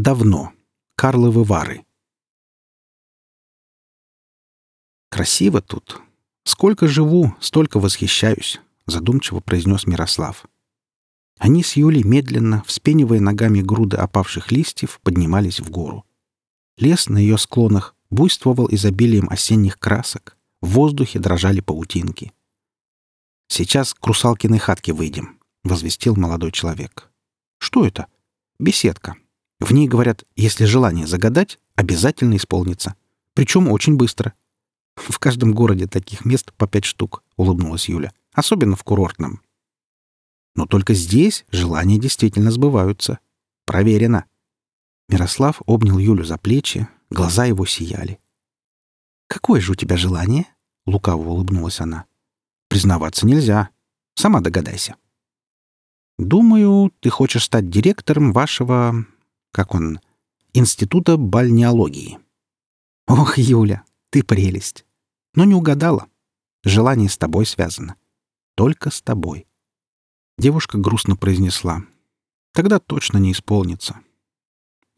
давно. Карловы Вары. Красиво тут. Сколько живу, столько восхищаюсь, задумчиво произнес Мирослав. Они с Юлей медленно, вспенивая ногами груды опавших листьев, поднимались в гору. Лес на ее склонах буйствовал изобилием осенних красок, в воздухе дрожали паутинки. «Сейчас к русалкиной хатке выйдем», — возвестил молодой человек. «Что это?» «Беседка. В ней, говорят, если желание загадать, обязательно исполнится. Причем очень быстро. В каждом городе таких мест по пять штук», — улыбнулась Юля. «Особенно в курортном». «Но только здесь желания действительно сбываются. Проверено». Мирослав обнял Юлю за плечи, глаза его сияли. «Какое же у тебя желание?» — лукаво улыбнулась она. «Признаваться нельзя. Сама догадайся». «Думаю, ты хочешь стать директором вашего... как он... Института бальнеологии». «Ох, Юля, ты прелесть. Но не угадала. Желание с тобой связано. Только с тобой». Девушка грустно произнесла. «Тогда точно не исполнится.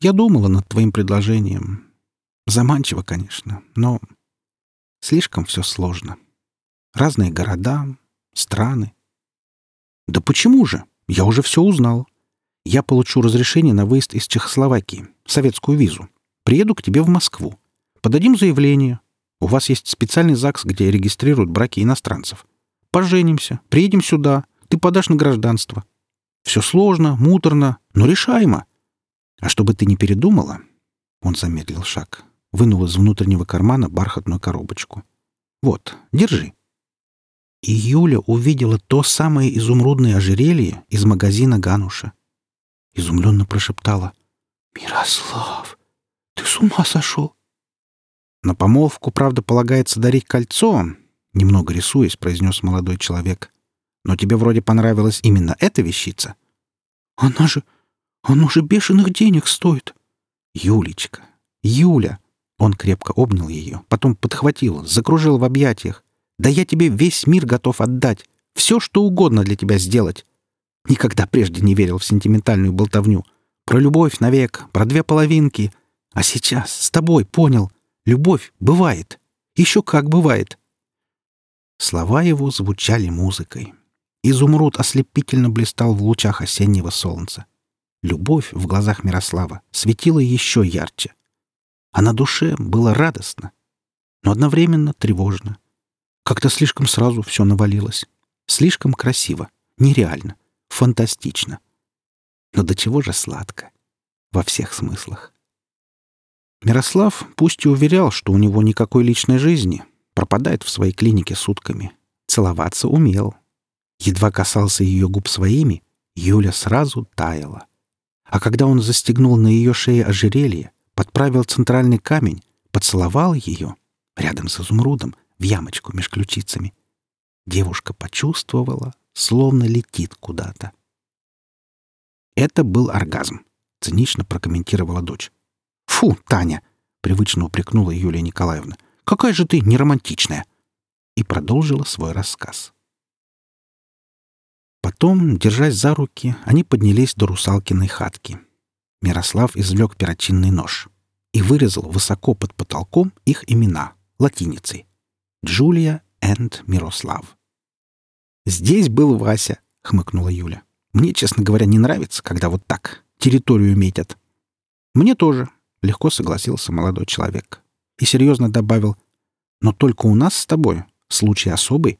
Я думала над твоим предложением. Заманчиво, конечно, но Слишком все сложно. Разные города, страны. Да почему же? Я уже все узнал. Я получу разрешение на выезд из Чехословакии, советскую визу. Приеду к тебе в Москву. Подадим заявление. У вас есть специальный ЗАГС, где регистрируют браки иностранцев. Поженимся, приедем сюда, ты подашь на гражданство. Все сложно, муторно, но решаемо. А чтобы ты не передумала, он замедлил шаг вынул из внутреннего кармана бархатную коробочку. «Вот, держи». И Юля увидела то самое изумрудное ожерелье из магазина Гануша. Изумленно прошептала. «Мирослав, ты с ума сошел?» «На помолвку, правда, полагается дарить кольцо», — немного рисуясь, произнес молодой человек. «Но тебе вроде понравилась именно эта вещица». «Она же... она же бешеных денег стоит». «Юлечка, Юля, он крепко обнял ее, потом подхватил, закружил в объятиях. «Да я тебе весь мир готов отдать. Все, что угодно для тебя сделать». Никогда прежде не верил в сентиментальную болтовню. Про любовь навек, про две половинки. А сейчас с тобой понял. Любовь бывает. Еще как бывает. Слова его звучали музыкой. Изумруд ослепительно блистал в лучах осеннего солнца. Любовь в глазах Мирослава светила еще ярче а на душе было радостно, но одновременно тревожно. Как-то слишком сразу все навалилось. Слишком красиво, нереально, фантастично. Но до чего же сладко. Во всех смыслах. Мирослав пусть и уверял, что у него никакой личной жизни, пропадает в своей клинике сутками. Целоваться умел. Едва касался ее губ своими, Юля сразу таяла. А когда он застегнул на ее шее ожерелье, подправил центральный камень, поцеловал ее рядом с изумрудом в ямочку меж ключицами. Девушка почувствовала, словно летит куда-то. Это был оргазм, цинично прокомментировала дочь. «Фу, Таня!» — привычно упрекнула Юлия Николаевна. «Какая же ты неромантичная!» И продолжила свой рассказ. Потом, держась за руки, они поднялись до русалкиной хатки — Мирослав извлек перочинный нож и вырезал высоко под потолком их имена латиницей. Джулия энд Мирослав. «Здесь был Вася», — хмыкнула Юля. «Мне, честно говоря, не нравится, когда вот так территорию метят». «Мне тоже», — легко согласился молодой человек. И серьезно добавил, «Но только у нас с тобой случай особый.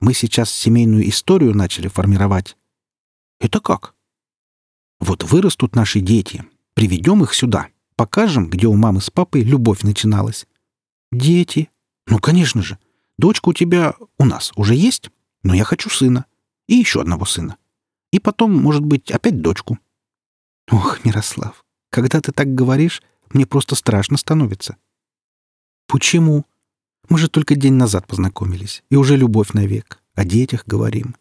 Мы сейчас семейную историю начали формировать». «Это как?» Вот вырастут наши дети, приведем их сюда, покажем, где у мамы с папой любовь начиналась. Дети? Ну, конечно же. Дочка у тебя у нас уже есть, но я хочу сына. И еще одного сына. И потом, может быть, опять дочку. Ох, Мирослав, когда ты так говоришь, мне просто страшно становится. Почему? Мы же только день назад познакомились, и уже любовь навек. О детях говорим.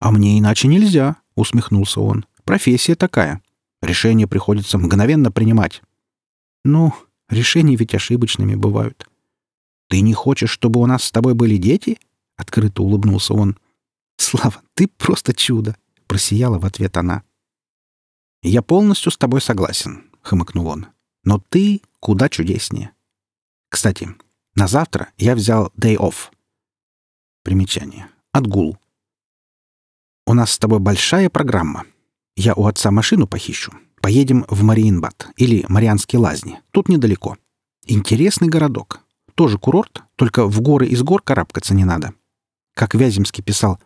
А мне иначе нельзя, усмехнулся он. Профессия такая. Решения приходится мгновенно принимать. Ну, решения ведь ошибочными бывают. Ты не хочешь, чтобы у нас с тобой были дети? Открыто улыбнулся он. Слава, ты просто чудо, просияла в ответ она. «Я полностью с тобой согласен», — хмыкнул он. «Но ты куда чудеснее. Кстати, на завтра я взял day off». Примечание. Отгул. «У нас с тобой большая программа. Я у отца машину похищу. Поедем в Мариенбад или Марианские лазни. Тут недалеко. Интересный городок. Тоже курорт, только в горы из гор карабкаться не надо. Как Вяземский писал,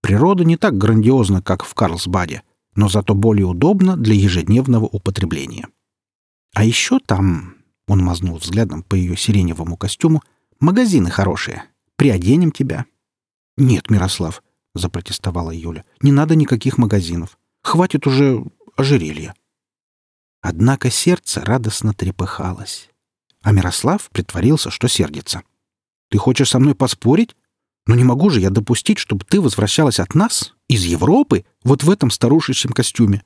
природа не так грандиозна, как в Карлсбаде, но зато более удобна для ежедневного употребления. А еще там, он мазнул взглядом по ее сиреневому костюму, магазины хорошие. Приоденем тебя. Нет, Мирослав, запротестовала Юля, не надо никаких магазинов. Хватит уже ожерелья. Однако сердце радостно трепыхалось. А Мирослав притворился, что сердится. «Ты хочешь со мной поспорить? Но не могу же я допустить, чтобы ты возвращалась от нас, из Европы, вот в этом старушечьем костюме».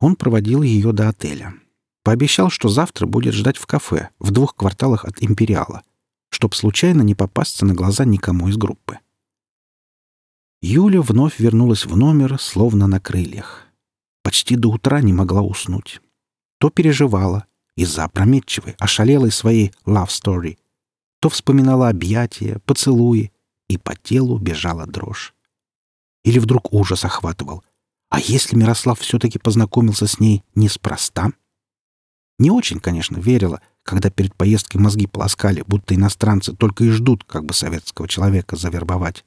Он проводил ее до отеля. Пообещал, что завтра будет ждать в кафе в двух кварталах от Империала, чтоб случайно не попасться на глаза никому из группы. Юля вновь вернулась в номер, словно на крыльях. Почти до утра не могла уснуть. То переживала из-за опрометчивой, ошалелой своей love story, то вспоминала объятия, поцелуи, и по телу бежала дрожь. Или вдруг ужас охватывал. А если Мирослав все-таки познакомился с ней неспроста? Не очень, конечно, верила, когда перед поездкой мозги полоскали, будто иностранцы только и ждут, как бы советского человека завербовать.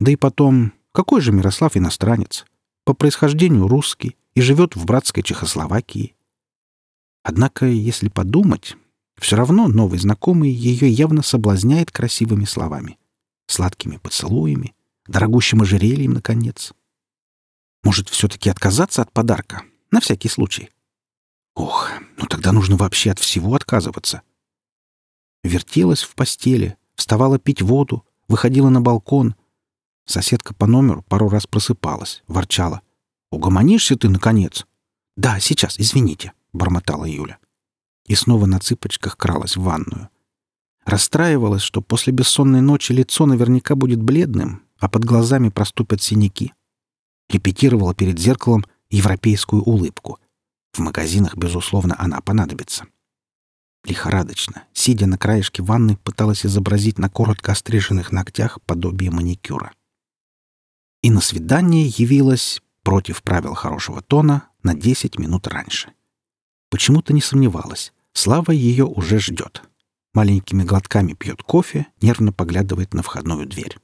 Да и потом, какой же Мирослав иностранец? По происхождению русский и живет в братской Чехословакии. Однако, если подумать, все равно новый знакомый ее явно соблазняет красивыми словами, сладкими поцелуями, дорогущим ожерельем, наконец. Может, все-таки отказаться от подарка? На всякий случай. Ох, ну тогда нужно вообще от всего отказываться. Вертелась в постели, вставала пить воду, выходила на балкон, Соседка по номеру пару раз просыпалась, ворчала. «Угомонишься ты, наконец?» «Да, сейчас, извините», — бормотала Юля. И снова на цыпочках кралась в ванную. Расстраивалась, что после бессонной ночи лицо наверняка будет бледным, а под глазами проступят синяки. Репетировала перед зеркалом европейскую улыбку. В магазинах, безусловно, она понадобится. Лихорадочно, сидя на краешке ванны, пыталась изобразить на коротко остриженных ногтях подобие маникюра и на свидание явилась, против правил хорошего тона, на 10 минут раньше. Почему-то не сомневалась. Слава ее уже ждет. Маленькими глотками пьет кофе, нервно поглядывает на входную дверь.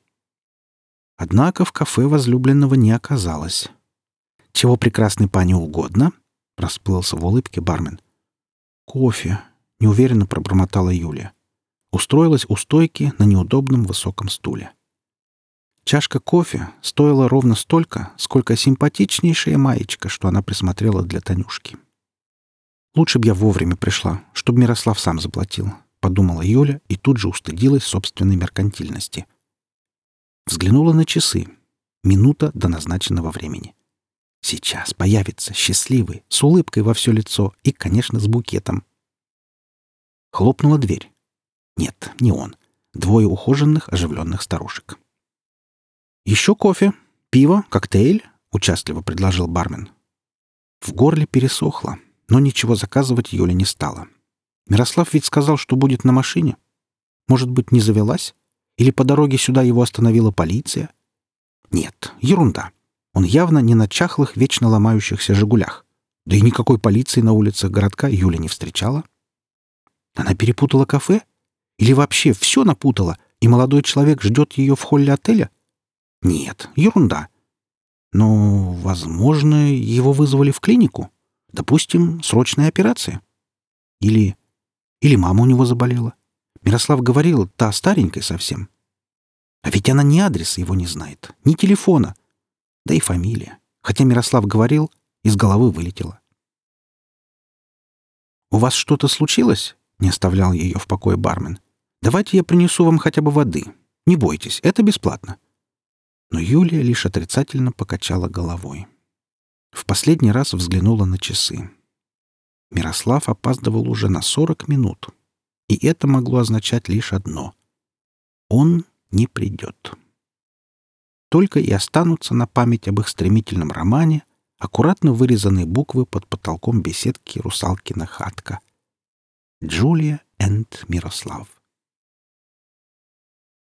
Однако в кафе возлюбленного не оказалось. «Чего прекрасной пане угодно?» — расплылся в улыбке бармен. «Кофе», — неуверенно пробормотала Юлия. Устроилась у стойки на неудобном высоком стуле. Чашка кофе стоила ровно столько, сколько симпатичнейшая маечка, что она присмотрела для Танюшки. «Лучше б я вовремя пришла, чтобы Мирослав сам заплатил», — подумала Юля и тут же устыдилась собственной меркантильности. Взглянула на часы. Минута до назначенного времени. Сейчас появится счастливый, с улыбкой во все лицо и, конечно, с букетом. Хлопнула дверь. Нет, не он. Двое ухоженных, оживленных старушек. «Еще кофе, пиво, коктейль?» — участливо предложил бармен. В горле пересохло, но ничего заказывать Юля не стала. Мирослав ведь сказал, что будет на машине. Может быть, не завелась? Или по дороге сюда его остановила полиция? Нет, ерунда. Он явно не на чахлых, вечно ломающихся «Жигулях». Да и никакой полиции на улицах городка Юля не встречала. Она перепутала кафе? Или вообще все напутала, и молодой человек ждет ее в холле отеля? Нет, ерунда. Но, возможно, его вызвали в клинику. Допустим, срочная операция. Или... Или мама у него заболела. Мирослав говорил, та старенькая совсем. А ведь она ни адреса его не знает, ни телефона. Да и фамилия. Хотя Мирослав говорил, из головы вылетела. «У вас что-то случилось?» — не оставлял ее в покое бармен. «Давайте я принесу вам хотя бы воды. Не бойтесь, это бесплатно но Юлия лишь отрицательно покачала головой. В последний раз взглянула на часы. Мирослав опаздывал уже на сорок минут, и это могло означать лишь одно — он не придет. Только и останутся на память об их стремительном романе аккуратно вырезанные буквы под потолком беседки «Русалкина хатка». Джулия энд Мирослав.